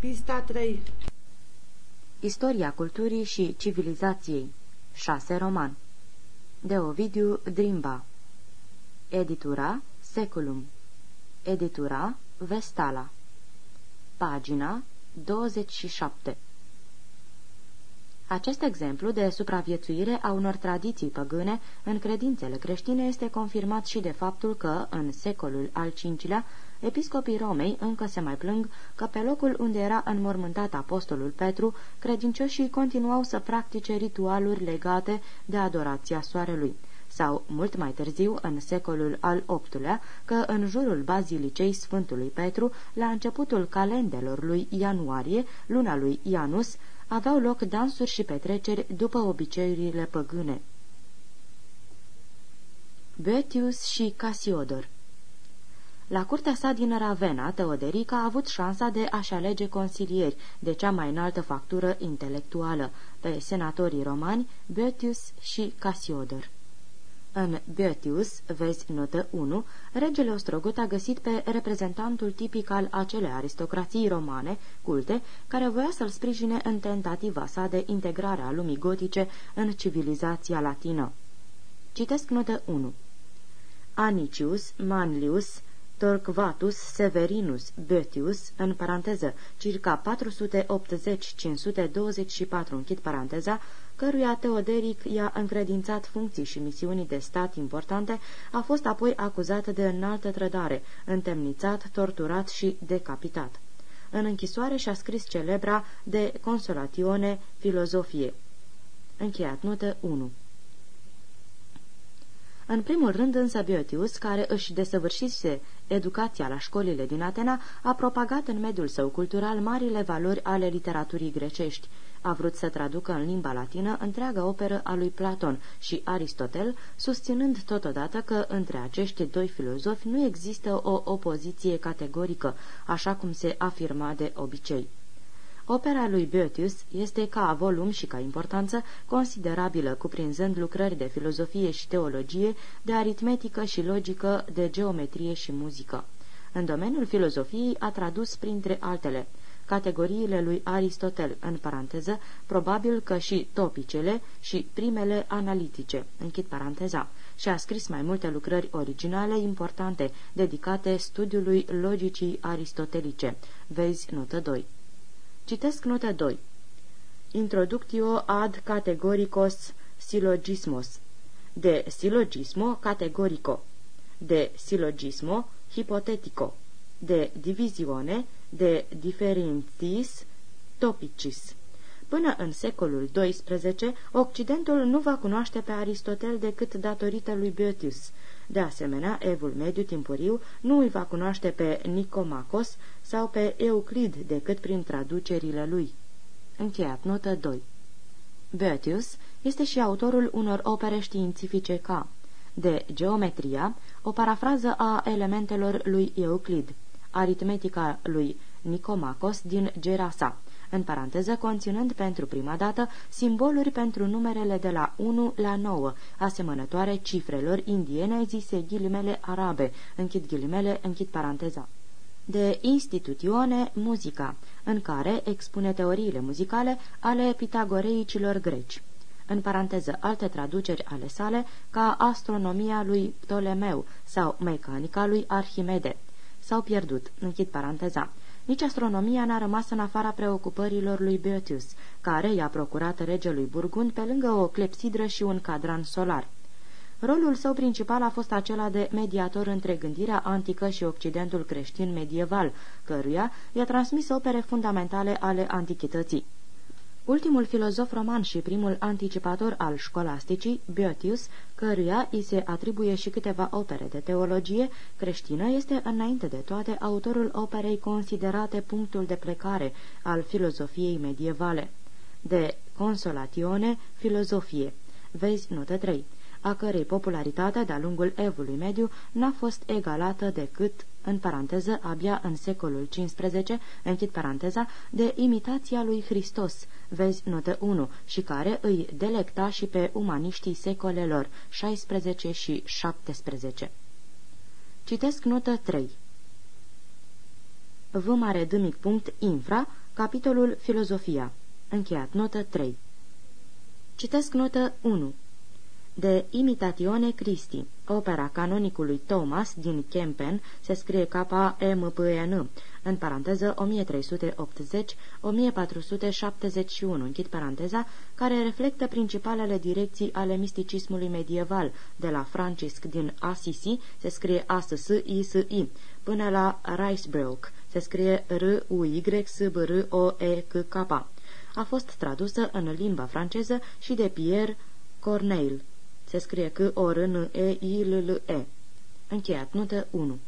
Pista 3 Istoria culturii și civilizației. 6 roman. De Ovidiu Drimba. Editura Seculum. Editura Vestala. Pagina 27 acest exemplu de supraviețuire a unor tradiții păgâne în credințele creștine este confirmat și de faptul că, în secolul al V-lea, episcopii Romei încă se mai plâng că pe locul unde era înmormântat apostolul Petru, credincioșii continuau să practice ritualuri legate de adorația soarelui sau, mult mai târziu, în secolul al VIII-lea, că în jurul bazilicei Sfântului Petru, la începutul calendelor lui ianuarie, luna lui Ianus, aveau loc dansuri și petreceri după obiceiurile păgâne. Betius și Casiodor la curtea sa din Ravenna, Teoderica a avut șansa de a-și alege consilieri de cea mai înaltă factură intelectuală, pe senatorii romani Betius și Casiodor. În Boetius, vezi notă 1, regele Ostrogot a găsit pe reprezentantul tipic al acelei aristocrații romane, culte, care voia să-l sprijine în tentativa sa de integrare a lumii gotice în civilizația latină. Citesc notă 1. Anicius, Manlius, Torquatus Severinus Boetius, în paranteză, circa 480-524, închid paranteza, căruia Teoderic i-a încredințat funcții și misiuni de stat importante, a fost apoi acuzat de înaltă trădare, întemnițat, torturat și decapitat. În închisoare și-a scris celebra de Consolatione Filozofie. Încheiat notă 1 în primul rând însă Biotius, care își desăvârșise educația la școlile din Atena, a propagat în mediul său cultural marile valori ale literaturii grecești. A vrut să traducă în limba latină întreaga operă a lui Platon și Aristotel, susținând totodată că între acești doi filozofi nu există o opoziție categorică, așa cum se afirma de obicei. Opera lui Boetius este ca volum și ca importanță considerabilă, cuprinzând lucrări de filozofie și teologie, de aritmetică și logică, de geometrie și muzică. În domeniul filozofiei a tradus, printre altele, categoriile lui Aristotel, în paranteză, probabil că și topicele și primele analitice, închid paranteza, și a scris mai multe lucrări originale importante, dedicate studiului logicii aristotelice. Vezi notă 2. Citesc notă 2. Introductio ad categoricos silogismos. De silogismo categorico. De silogismo hipotetico. De divizione de differentis topicis. Până în secolul XII, Occidentul nu va cunoaște pe Aristotel decât datorită lui Boetius. De asemenea, evul mediu timpuriu nu îi va cunoaște pe Nicomacos sau pe Euclid decât prin traducerile lui. Încheiat notă 2 Boetius este și autorul unor opere științifice ca de geometria, o parafrază a elementelor lui Euclid, aritmetica lui Nicomacos din Gerasa, în paranteză conținând pentru prima dată simboluri pentru numerele de la 1 la 9, asemănătoare cifrelor indiene zise ghilimele arabe, închid ghilimele, închid paranteza de Institutione Musica, în care expune teoriile muzicale ale pitagoreicilor greci. În paranteză, alte traduceri ale sale, ca astronomia lui Ptolemeu sau mecanica lui Arhimede. S-au pierdut, închid paranteza. Nici astronomia n-a rămas în afara preocupărilor lui Boetius, care i-a procurat regelui Burgund pe lângă o clepsidră și un cadran solar. Rolul său principal a fost acela de mediator între gândirea antică și Occidentul creștin medieval, căruia i-a transmis opere fundamentale ale antichității. Ultimul filozof roman și primul anticipator al școlasticii, Boetius, căruia îi se atribuie și câteva opere de teologie creștină, este înainte de toate autorul operei considerate punctul de plecare al filozofiei medievale. De Consolatione, filozofie. Vezi notă 3 a cărei popularitate de-a lungul evului mediu n-a fost egalată decât, în paranteză, abia în secolul XV, închid paranteza, de imitația lui Hristos, vezi notă 1, și care îi delecta și pe umaniștii secolelor 16 și 17. Citesc notă 3. V mare punct infra Capitolul Filozofia. Încheiat. Notă 3. Citesc notă 1 de Imitatione Christi, opera canonicului Thomas din Kempen, se scrie K-M-P-N, în paranteză 1380-1471, închid paranteza, care reflectă principalele direcții ale misticismului medieval, de la Francisc din Assisi, se scrie A-S-S-I-S-I, până la Ricebrooke, se scrie R-U-Y-S-B-R-O-E-C-K. A fost tradusă în limba franceză și de Pierre Corneille. Se scrie că o r n e i l l e Încheiat. Notă 1.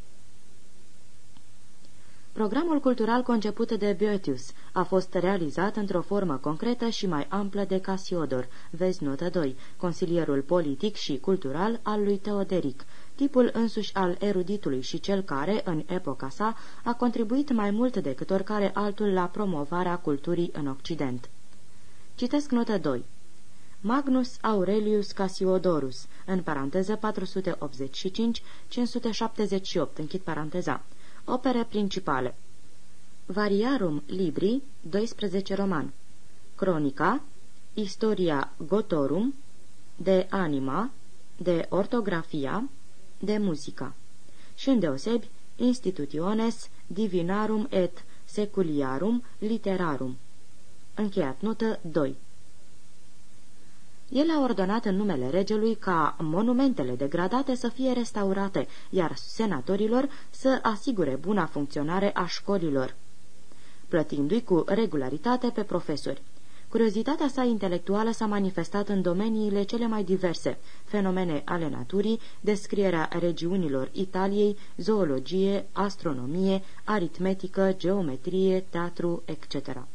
Programul cultural conceput de Boetius a fost realizat într-o formă concretă și mai amplă de Casiodor, vezi notă 2, consilierul politic și cultural al lui Teoderic, tipul însuși al eruditului și cel care, în epoca sa, a contribuit mai mult decât oricare altul la promovarea culturii în Occident. Citesc notă 2. Magnus Aurelius Cassiodorus, în paranteză 485-578, închid paranteza. Opere principale Variarum Libri, 12 roman Cronica, Istoria Gotorum, de Anima, de Ortografia, de Muzica și îndeosebi Institutiones Divinarum et Seculiarum Literarum. Încheiat notă 2 el a ordonat în numele regelui ca monumentele degradate să fie restaurate, iar senatorilor să asigure buna funcționare a școlilor, plătindu-i cu regularitate pe profesori. Curiozitatea sa intelectuală s-a manifestat în domeniile cele mai diverse, fenomene ale naturii, descrierea regiunilor Italiei, zoologie, astronomie, aritmetică, geometrie, teatru, etc.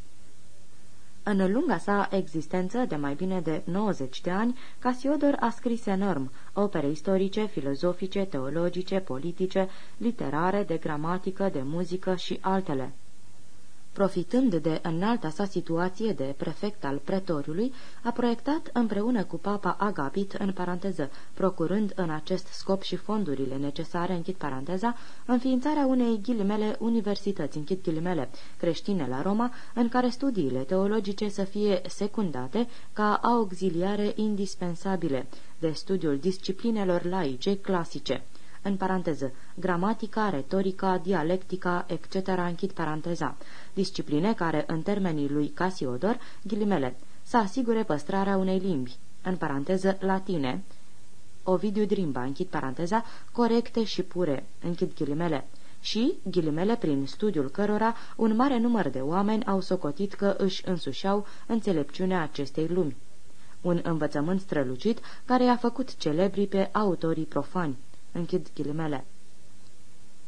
În lunga sa existență de mai bine de 90 de ani, Casiodor a scris enorm opere istorice, filozofice, teologice, politice, literare, de gramatică, de muzică și altele. Profitând de înalta sa situație de prefect al pretoriului, a proiectat împreună cu papa Agapit, în paranteză, procurând în acest scop și fondurile necesare, închid paranteza, înființarea unei ghilimele universități, închid ghilimele, creștine la Roma, în care studiile teologice să fie secundate ca auxiliare indispensabile de studiul disciplinelor laice clasice în paranteză, gramatica, retorica, dialectica, etc., închid paranteza, discipline care, în termenii lui Casiodor, ghilimele, să asigure păstrarea unei limbi, în paranteză, latine, Ovidiu Drimba, închid paranteza, corecte și pure, închid ghilimele, și, ghilimele prin studiul cărora, un mare număr de oameni au socotit că își însușeau înțelepciunea acestei lumi. Un învățământ strălucit care i-a făcut celebri pe autorii profani. Închid ghilimele.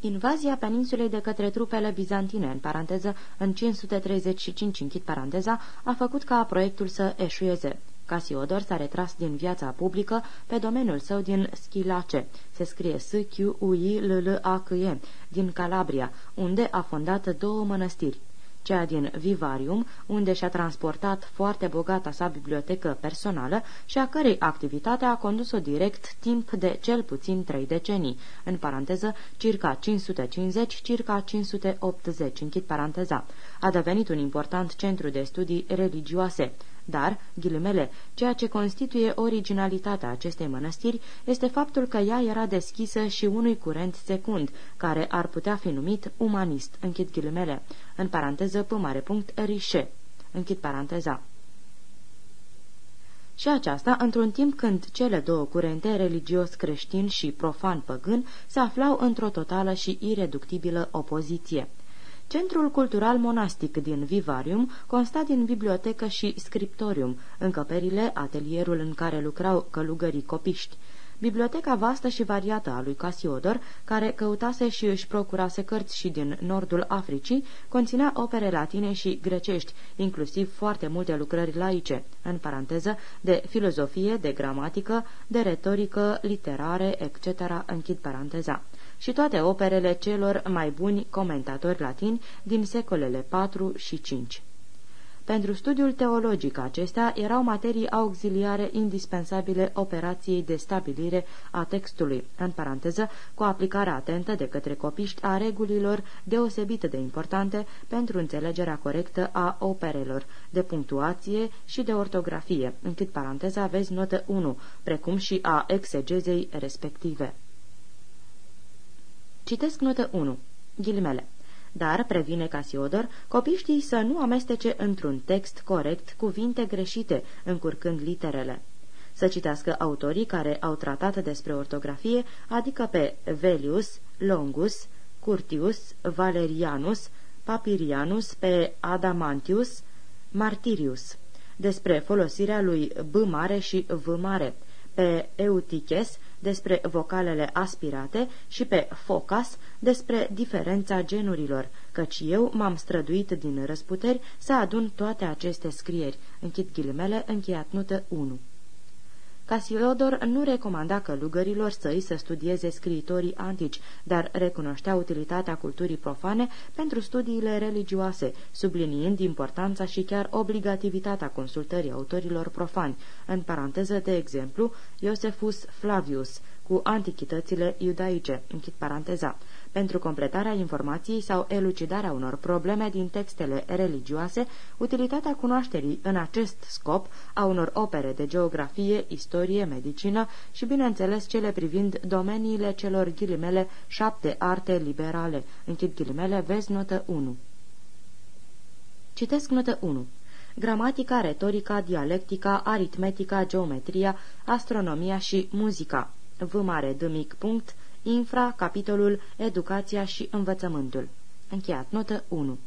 Invazia peninsulei de către trupele bizantine, în paranteză, în 535, închid paranteza, a făcut ca proiectul să eșueze. Casiodor s-a retras din viața publică pe domeniul său din Schilace, se scrie s q u i l l a c e din Calabria, unde a fondat două mănăstiri cea din Vivarium, unde și-a transportat foarte bogata sa bibliotecă personală și a cărei activitate a condus-o direct timp de cel puțin trei decenii, în paranteză circa 550, circa 580, închid paranteza. A devenit un important centru de studii religioase. Dar, ghilimele, ceea ce constituie originalitatea acestei mănăstiri este faptul că ea era deschisă și unui curent secund, care ar putea fi numit umanist, închid ghilimele, în paranteză p mare punct rișe, închid paranteza. Și aceasta într-un timp când cele două curente, religios creștin și profan păgân, se aflau într-o totală și ireductibilă opoziție. Centrul cultural monastic din Vivarium consta din bibliotecă și scriptorium, încăperile, atelierul în care lucrau călugării copiști. Biblioteca vastă și variată a lui Casiodor, care căutase și își procurase cărți și din nordul Africii, conținea opere latine și grecești, inclusiv foarte multe lucrări laice, în paranteză, de filozofie, de gramatică, de retorică, literare, etc., închid paranteza și toate operele celor mai buni comentatori latini din secolele 4 și 5. Pentru studiul teologic acestea erau materii auxiliare indispensabile operației de stabilire a textului, în paranteză, cu aplicarea atentă de către copiști a regulilor deosebite de importante pentru înțelegerea corectă a operelor, de punctuație și de ortografie, închid paranteza, vezi notă 1, precum și a exegezei respective. Citesc notă 1. Ghilimele. Dar, previne Casiodor, copiștii să nu amestece într-un text corect cuvinte greșite, încurcând literele. Să citească autorii care au tratat despre ortografie, adică pe Velius, Longus, Curtius, Valerianus, Papirianus, pe Adamantius, Martirius, despre folosirea lui B mare și V mare, pe Eutiches, despre vocalele aspirate și pe Focas despre diferența genurilor, căci eu m-am străduit din răsputeri să adun toate aceste scrieri. Închid ghilimele, încheiat notă 1. Casiodor nu recomanda călugărilor săi să studieze scriitorii antici, dar recunoștea utilitatea culturii profane pentru studiile religioase, subliniind importanța și chiar obligativitatea consultării autorilor profani, în paranteză de exemplu Iosefus Flavius, cu antichitățile iudaice, închid paranteza, pentru completarea informației sau elucidarea unor probleme din textele religioase, utilitatea cunoașterii în acest scop a unor opere de geografie, istorie, medicină și, bineînțeles, cele privind domeniile celor ghilimele șapte arte liberale. Închid ghilimele, vezi notă 1. Citesc notă 1 gramatica, retorica, dialectica, aritmetica, geometria, astronomia și muzica. V mare D mic punct, infra, capitolul Educația și învățământul. Încheiat notă 1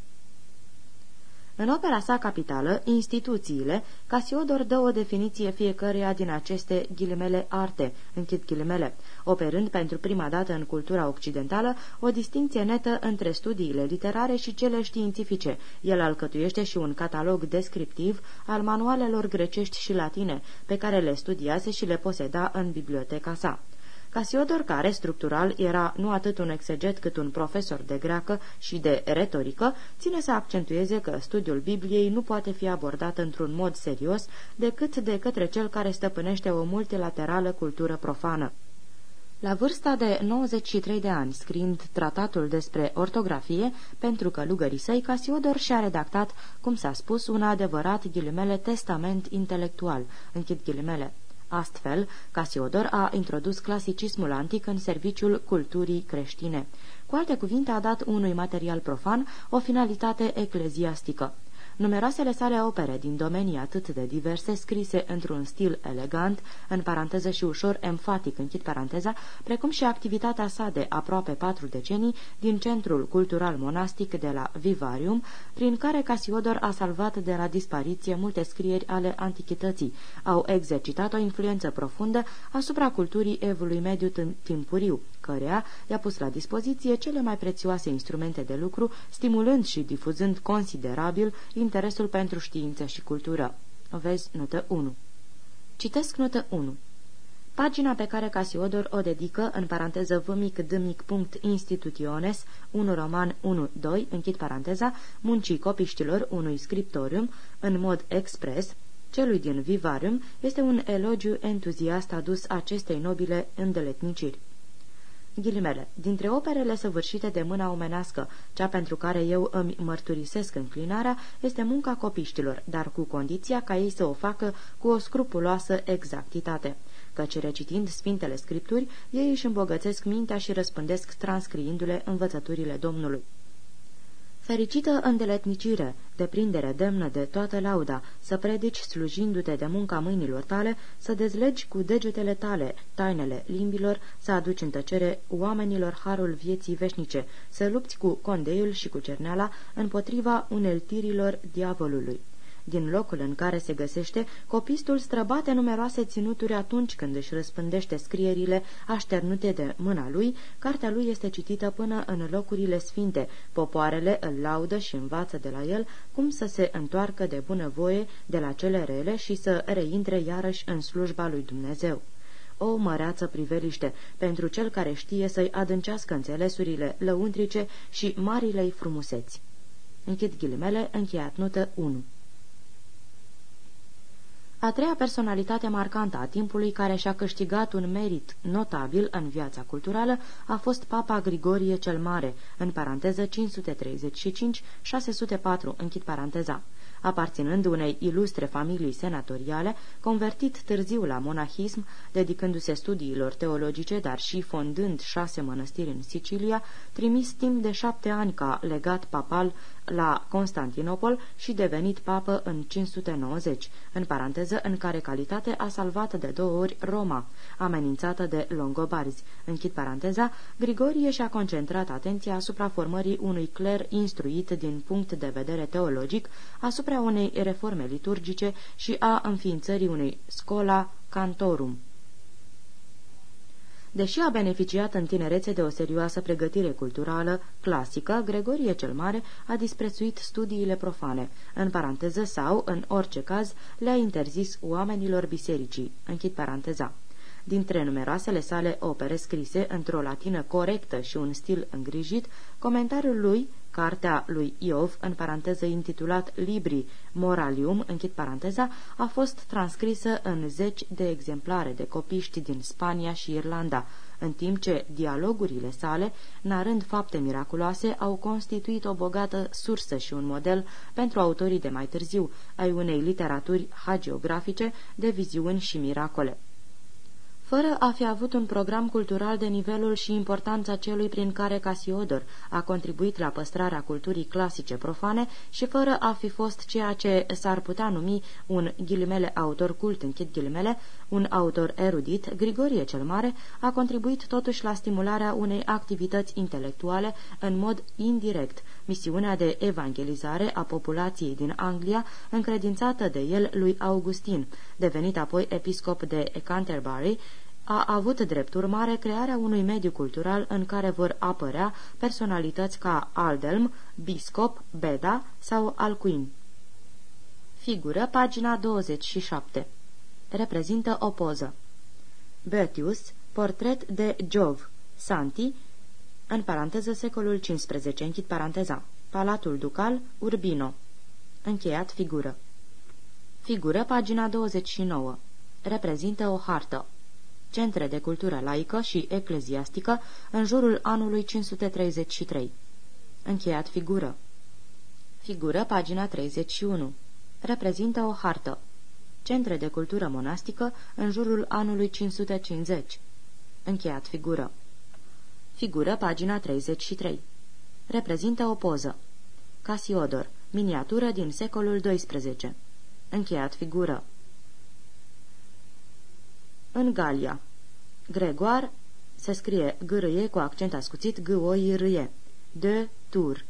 în opera sa capitală, Instituțiile, Casiodor dă o definiție fiecăreia din aceste ghilimele arte, închid ghilimele, operând pentru prima dată în cultura occidentală o distinție netă între studiile literare și cele științifice. El alcătuiește și un catalog descriptiv al manualelor grecești și latine, pe care le studiase și le poseda în biblioteca sa. Casiodor, care structural era nu atât un exeget cât un profesor de greacă și de retorică, ține să accentueze că studiul Bibliei nu poate fi abordat într-un mod serios decât de către cel care stăpânește o multilaterală cultură profană. La vârsta de 93 de ani, scriind tratatul despre ortografie, pentru că lugării săi, Casiodor și-a redactat, cum s-a spus, un adevărat ghilimele testament intelectual, închid ghilimele. Astfel, Casiodor a introdus clasicismul antic în serviciul culturii creștine. Cu alte cuvinte, a dat unui material profan o finalitate ecleziastică. Numeroasele sale opere din domenii atât de diverse, scrise într-un stil elegant, în paranteză și ușor emfatic, închid paranteza, precum și activitatea sa de aproape patru decenii din Centrul Cultural Monastic de la Vivarium, prin care Casiodor a salvat de la dispariție multe scrieri ale antichității, au exercitat o influență profundă asupra culturii evului mediu timpuriu, cărea i-a pus la dispoziție cele mai prețioase instrumente de lucru, stimulând și difuzând considerabil interesul pentru știință și cultură. Vezi notă 1. Citesc notă 1. Pagina pe care Casiodor o dedică, în paranteză v mic d mic punct institutiones, 1 roman 1-2, închid paranteza, muncii copiștilor unui scriptorium, în mod expres, celui din Vivarium, este un elogiu entuziast adus acestei nobile îndeletniciri. Ghilimele, dintre operele săvârșite de mâna omenească, cea pentru care eu îmi mărturisesc înclinarea este munca copiștilor, dar cu condiția ca ei să o facă cu o scrupuloasă exactitate căci recitind Sfintele Scripturi, ei își îmbogățesc mintea și răspândesc transcriindu-le învățăturile Domnului. Fericită îndeletnicire, deprindere demnă de toată lauda, să predici slujindu-te de munca mâinilor tale, să dezlegi cu degetele tale tainele limbilor, să aduci în tăcere oamenilor harul vieții veșnice, să lupți cu condeiul și cu cerneala împotriva uneltirilor diavolului. Din locul în care se găsește, copistul străbate numeroase ținuturi atunci când își răspândește scrierile așternute de mâna lui, cartea lui este citită până în locurile sfinte, popoarele îl laudă și învață de la el cum să se întoarcă de bunăvoie de la cele rele și să reintre iarăși în slujba lui Dumnezeu o măreață priveliște pentru cel care știe să-i adâncească înțelesurile lăuntrice și marilei frumuseți. Închid ghilimele, încheiat notă 1 A treia personalitate marcantă a timpului care și-a câștigat un merit notabil în viața culturală a fost Papa Grigorie cel Mare, în paranteză 535-604, închid paranteza aparținând unei ilustre familii senatoriale, convertit târziu la monahism, dedicându-se studiilor teologice, dar și fondând șase mănăstiri în Sicilia, trimis timp de șapte ani ca legat papal la Constantinopol și devenit papă în 590, în paranteză în care calitate a salvat de două ori Roma, amenințată de longobarzi. Închid paranteza, Grigorie și-a concentrat atenția asupra formării unui cler instruit din punct de vedere teologic, asupra unei reforme liturgice și a înființării unei scola cantorum. Deși a beneficiat în tinerețe de o serioasă pregătire culturală clasică, Gregorie cel Mare a disprețuit studiile profane, în paranteză sau, în orice caz, le-a interzis oamenilor bisericii. Închid paranteza. Dintre numeroasele sale opere scrise într-o latină corectă și un stil îngrijit, comentariul lui Cartea lui Iov, în paranteză intitulat Libri Moralium, închid paranteza, a fost transcrisă în zeci de exemplare de copiști din Spania și Irlanda, în timp ce dialogurile sale, narând fapte miraculoase, au constituit o bogată sursă și un model pentru autorii de mai târziu, ai unei literaturi hagiografice de viziuni și miracole fără a fi avut un program cultural de nivelul și importanța celui prin care Casiodor a contribuit la păstrarea culturii clasice profane și fără a fi fost ceea ce s-ar putea numi un ghilimele autor cult, închid ghilimele, un autor erudit, Grigorie cel Mare a contribuit totuși la stimularea unei activități intelectuale în mod indirect, misiunea de evangelizare a populației din Anglia, încredințată de el lui Augustin, devenit apoi episcop de Canterbury, a avut drept urmare crearea unui mediu cultural în care vor apărea personalități ca Aldelm, Biscop, Beda sau Alcuin. Figură, pagina 27. Reprezintă o poză. Bertius, portret de Jove, Santi, în paranteză secolul XV, închid paranteza, Palatul Ducal, Urbino. Încheiat figură. Figură, pagina 29. Reprezintă o hartă centre de cultură laică și ecleziastică în jurul anului 533. Încheiat figură. Figură, pagina 31. Reprezintă o hartă. Centre de cultură monastică în jurul anului 550. Încheiat figură. Figură, pagina 33. Reprezintă o poză. Casiodor, miniatură din secolul XII. Încheiat figură în Galia. Gregoar se scrie gârâie cu accent ascuțit g o i r -e. De Tur.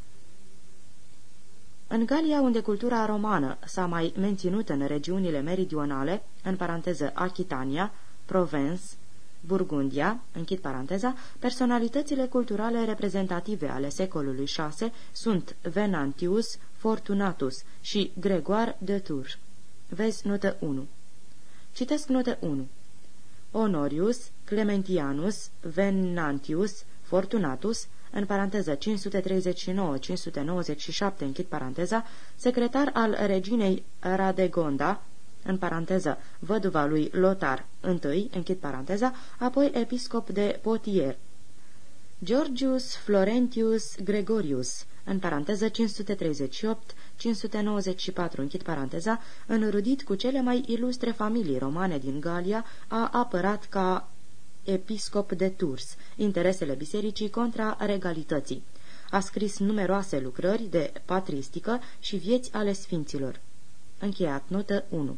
În Galia, unde cultura romană s-a mai menținut în regiunile meridionale, în paranteză Achitania, Provence, Burgundia, închid paranteza, personalitățile culturale reprezentative ale secolului VI sunt Venantius, Fortunatus și Gregoar de Tours. Vezi notă 1. Citesc notă 1. Honorius, Clementianus, Venantius, Fortunatus, în paranteză 539-597, închid paranteza, secretar al reginei Radegonda, în paranteză, văduva lui Lotar I, închid paranteza, apoi episcop de Potier. Georgius Florentius Gregorius, în paranteză 538-594, închid paranteza, înrudit cu cele mai ilustre familii romane din Galia, a apărat ca episcop de Tours interesele bisericii contra regalității. A scris numeroase lucrări de patristică și vieți ale sfinților. Încheiat notă 1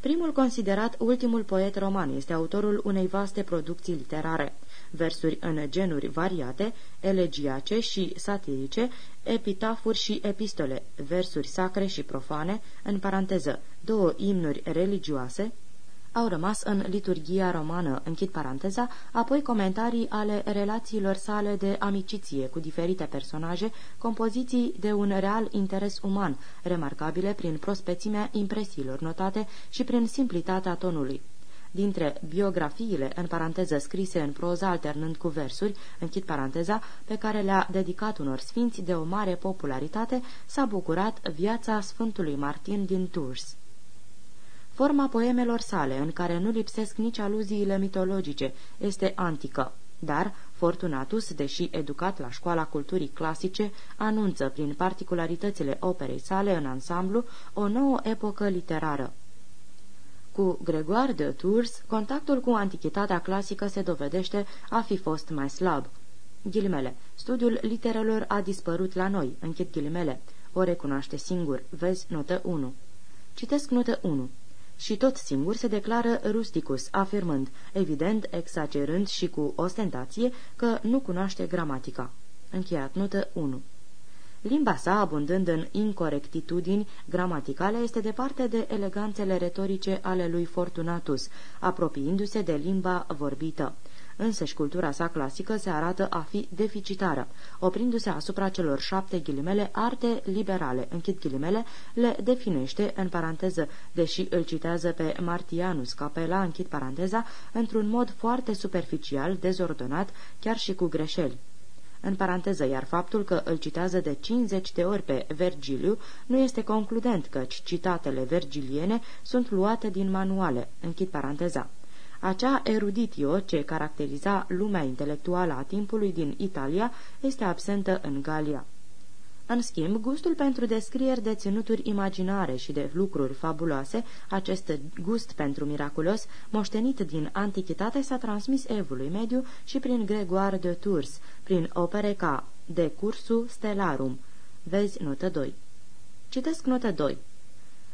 Primul considerat ultimul poet roman este autorul unei vaste producții literare. Versuri în genuri variate, elegiace și satirice, epitafuri și epistole, versuri sacre și profane, în paranteză, două imnuri religioase, au rămas în liturgia romană, închid paranteza, apoi comentarii ale relațiilor sale de amiciție cu diferite personaje, compoziții de un real interes uman, remarcabile prin prospețimea impresiilor notate și prin simplitatea tonului. Dintre biografiile, în paranteză scrise în proză alternând cu versuri, închid paranteza, pe care le-a dedicat unor sfinți de o mare popularitate, s-a bucurat viața Sfântului Martin din Tours. Forma poemelor sale, în care nu lipsesc nici aluziile mitologice, este antică. Dar Fortunatus, deși educat la școala culturii clasice, anunță prin particularitățile operei sale în ansamblu o nouă epocă literară. Cu Gregoire de Tours, contactul cu antichitatea clasică se dovedește a fi fost mai slab. Ghilimele, studiul literelor a dispărut la noi, închid ghilimele, o recunoaște singur, vezi notă 1. Citesc notă 1 și tot singur se declară rusticus, afirmând, evident exagerând și cu ostentație, că nu cunoaște gramatica. Încheiat notă 1. Limba sa, abundând în incorectitudini gramaticale, este departe de eleganțele retorice ale lui Fortunatus, apropiindu-se de limba vorbită însăși cultura sa clasică se arată a fi deficitară, oprindu-se asupra celor șapte ghilimele arte liberale, închid ghilimele, le definește, în paranteză, deși îl citează pe Martianus Capela, închid paranteza, într-un mod foarte superficial, dezordonat, chiar și cu greșeli. În paranteză, iar faptul că îl citează de 50 de ori pe Vergiliu nu este concludent, căci citatele vergiliene sunt luate din manuale, închid paranteza. Acea eruditio ce caracteriza lumea intelectuală a timpului din Italia este absentă în Galia. În schimb, gustul pentru descrieri de ținuturi imaginare și de lucruri fabuloase, acest gust pentru miraculos, moștenit din antichitate, s-a transmis evului mediu și prin Gregoire de Tours, prin opere ca De Cursu Stellarum. Vezi notă 2. Citesc notă 2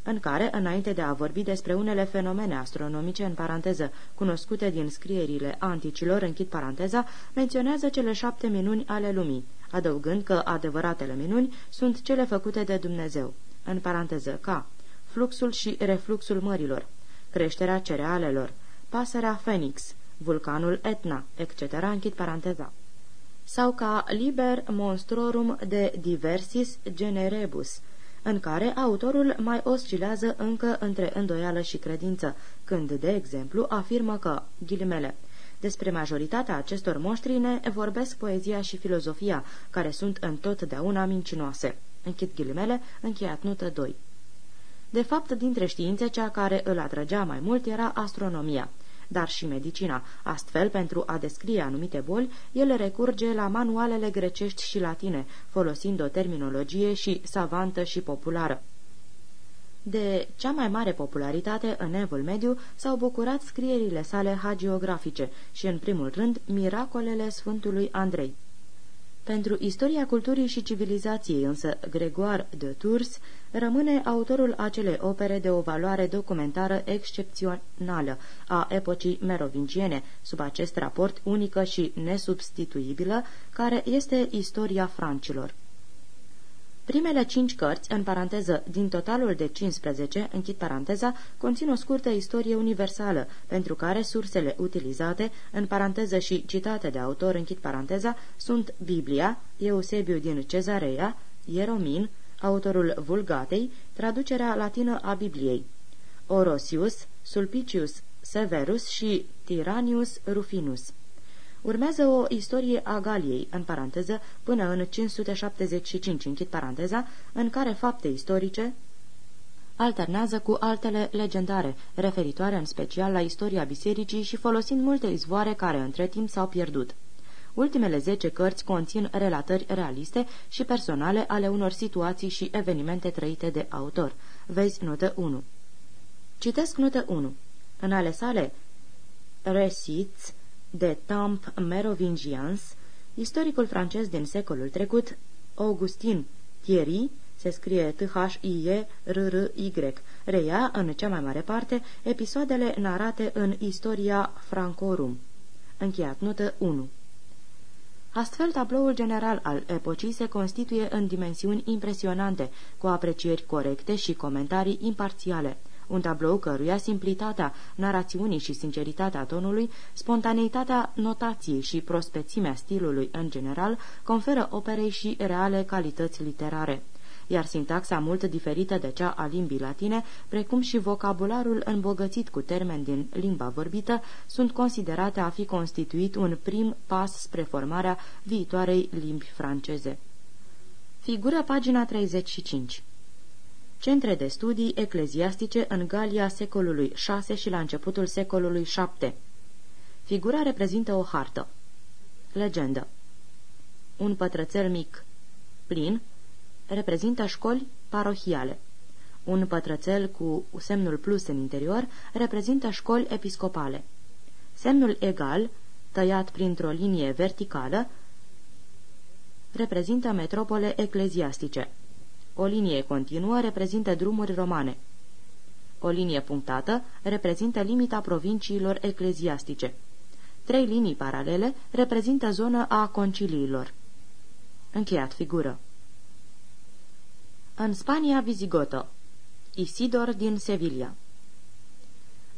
în care, înainte de a vorbi despre unele fenomene astronomice, în paranteză, cunoscute din scrierile anticilor, închid paranteza, menționează cele șapte minuni ale lumii, adăugând că adevăratele minuni sunt cele făcute de Dumnezeu, în paranteză, ca fluxul și refluxul mărilor, creșterea cerealelor, pasărea Phoenix, vulcanul Etna, etc., închid paranteza sau ca liber monstrorum de diversis generebus, în care autorul mai oscilează încă între îndoială și credință, când, de exemplu, afirmă că, ghilimele, despre majoritatea acestor moștri ne vorbesc poezia și filozofia, care sunt întotdeauna mincinoase. Închid ghilimele, încheiat notă 2. De fapt, dintre științe, cea care îl atrăgea mai mult era astronomia dar și medicina. Astfel, pentru a descrie anumite boli, el recurge la manualele grecești și latine, folosind o terminologie și savantă și populară. De cea mai mare popularitate în evul mediu s-au bucurat scrierile sale hagiografice și, în primul rând, miracolele Sfântului Andrei. Pentru istoria culturii și civilizației însă Gregoire de Tours rămâne autorul acelei opere de o valoare documentară excepțională a epocii merovingiene, sub acest raport unică și nesubstituibilă, care este istoria francilor. Primele cinci cărți, în paranteză, din totalul de 15, închid paranteza, conțin o scurtă istorie universală, pentru care sursele utilizate, în paranteză și citate de autor, închid paranteza, sunt Biblia, Eusebiu din Cezarea, Ieromin, autorul Vulgatei, traducerea latină a Bibliei, Orosius, Sulpicius Severus și Tiranius Rufinus. Urmează o istorie a Galiei, în paranteză, până în 575, închid paranteza, în care fapte istorice alternează cu altele legendare, referitoare în special la istoria bisericii și folosind multe izvoare care între timp s-au pierdut. Ultimele zece cărți conțin relatări realiste și personale ale unor situații și evenimente trăite de autor. Vezi notă 1. Citesc notă 1. În ale sale, Resiți, de Tamp Merovingians, istoricul francez din secolul trecut, Augustin Thierry, se scrie T-H-I-E-R-R-Y, reia, în cea mai mare parte, episoadele narate în Istoria Francorum. Încheiat notă 1 Astfel, tabloul general al epocii se constituie în dimensiuni impresionante, cu aprecieri corecte și comentarii imparțiale – un tablou căruia simplitatea narațiunii și sinceritatea tonului, spontaneitatea notației și prospețimea stilului în general conferă operei și reale calități literare iar sintaxa mult diferită de cea a limbii latine, precum și vocabularul îmbogățit cu termeni din limba vorbită, sunt considerate a fi constituit un prim pas spre formarea viitoarei limbi franceze. Figură pagina 35 centre de studii ecleziastice în Galia secolului VI și la începutul secolului VII. Figura reprezintă o hartă. Legendă Un pătrățel mic, plin, reprezintă școli parohiale. Un pătrățel cu semnul plus în interior reprezintă școli episcopale. Semnul egal, tăiat printr-o linie verticală, reprezintă metropole ecleziastice. O linie continuă reprezintă drumuri romane. O linie punctată reprezintă limita provinciilor ecleziastice. Trei linii paralele reprezintă zona a conciliilor. Încheiat figură. În Spania vizigotă Isidor din Sevilla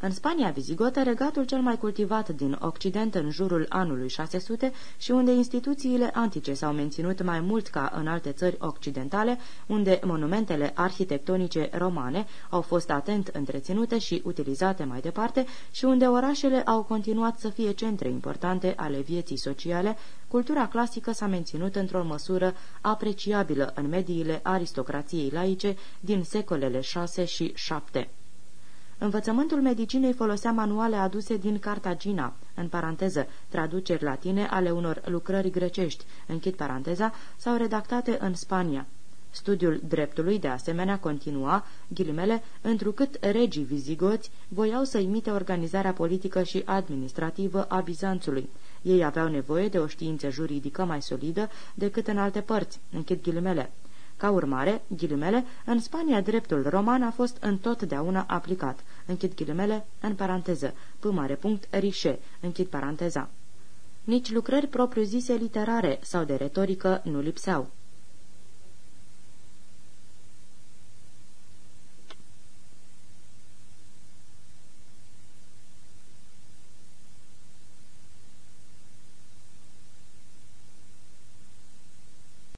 în Spania vizigotă, regatul cel mai cultivat din Occident în jurul anului 600 și unde instituțiile antice s-au menținut mai mult ca în alte țări occidentale, unde monumentele arhitectonice romane au fost atent întreținute și utilizate mai departe și unde orașele au continuat să fie centre importante ale vieții sociale, cultura clasică s-a menținut într-o măsură apreciabilă în mediile aristocrației laice din secolele 6 și 7. Învățământul medicinei folosea manuale aduse din Cartagina, în paranteză, traduceri latine ale unor lucrări grecești, închid paranteza, sau redactate în Spania. Studiul dreptului, de asemenea, continua, ghilimele, întrucât regii vizigoți voiau să imite organizarea politică și administrativă a Bizanțului. Ei aveau nevoie de o știință juridică mai solidă decât în alte părți, închid ghilimele. Ca urmare, ghilimele, în Spania dreptul roman a fost întotdeauna aplicat, închid ghilimele, în paranteză, p mare punct, rișe, închid paranteza. Nici lucrări propriu-zise literare sau de retorică nu lipseau.